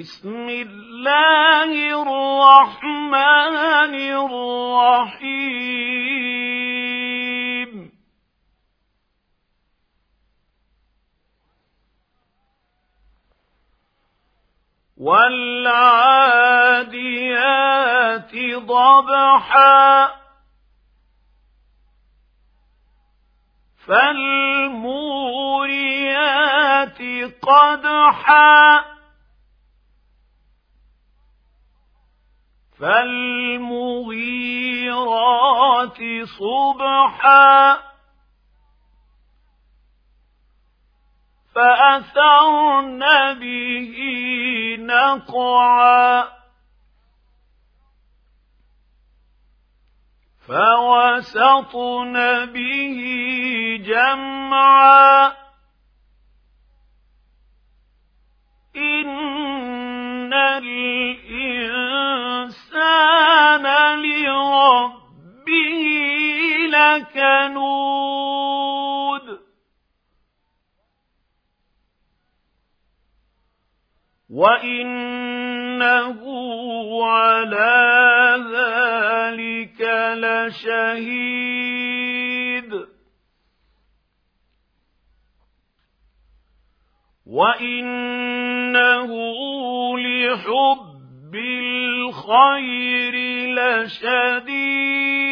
بسم الله الرحمن الرحيم. والعاديات ضبحا. فالموريات قدحا. فالمغيرات صبحا فأثرن به نقعا فوسطن به جمعا لكنود وإنه على ذلك لشهيد. وإنه لحب الخير لشديد.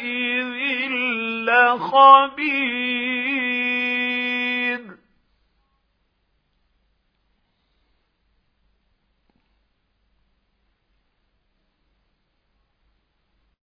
يومئذ لخبير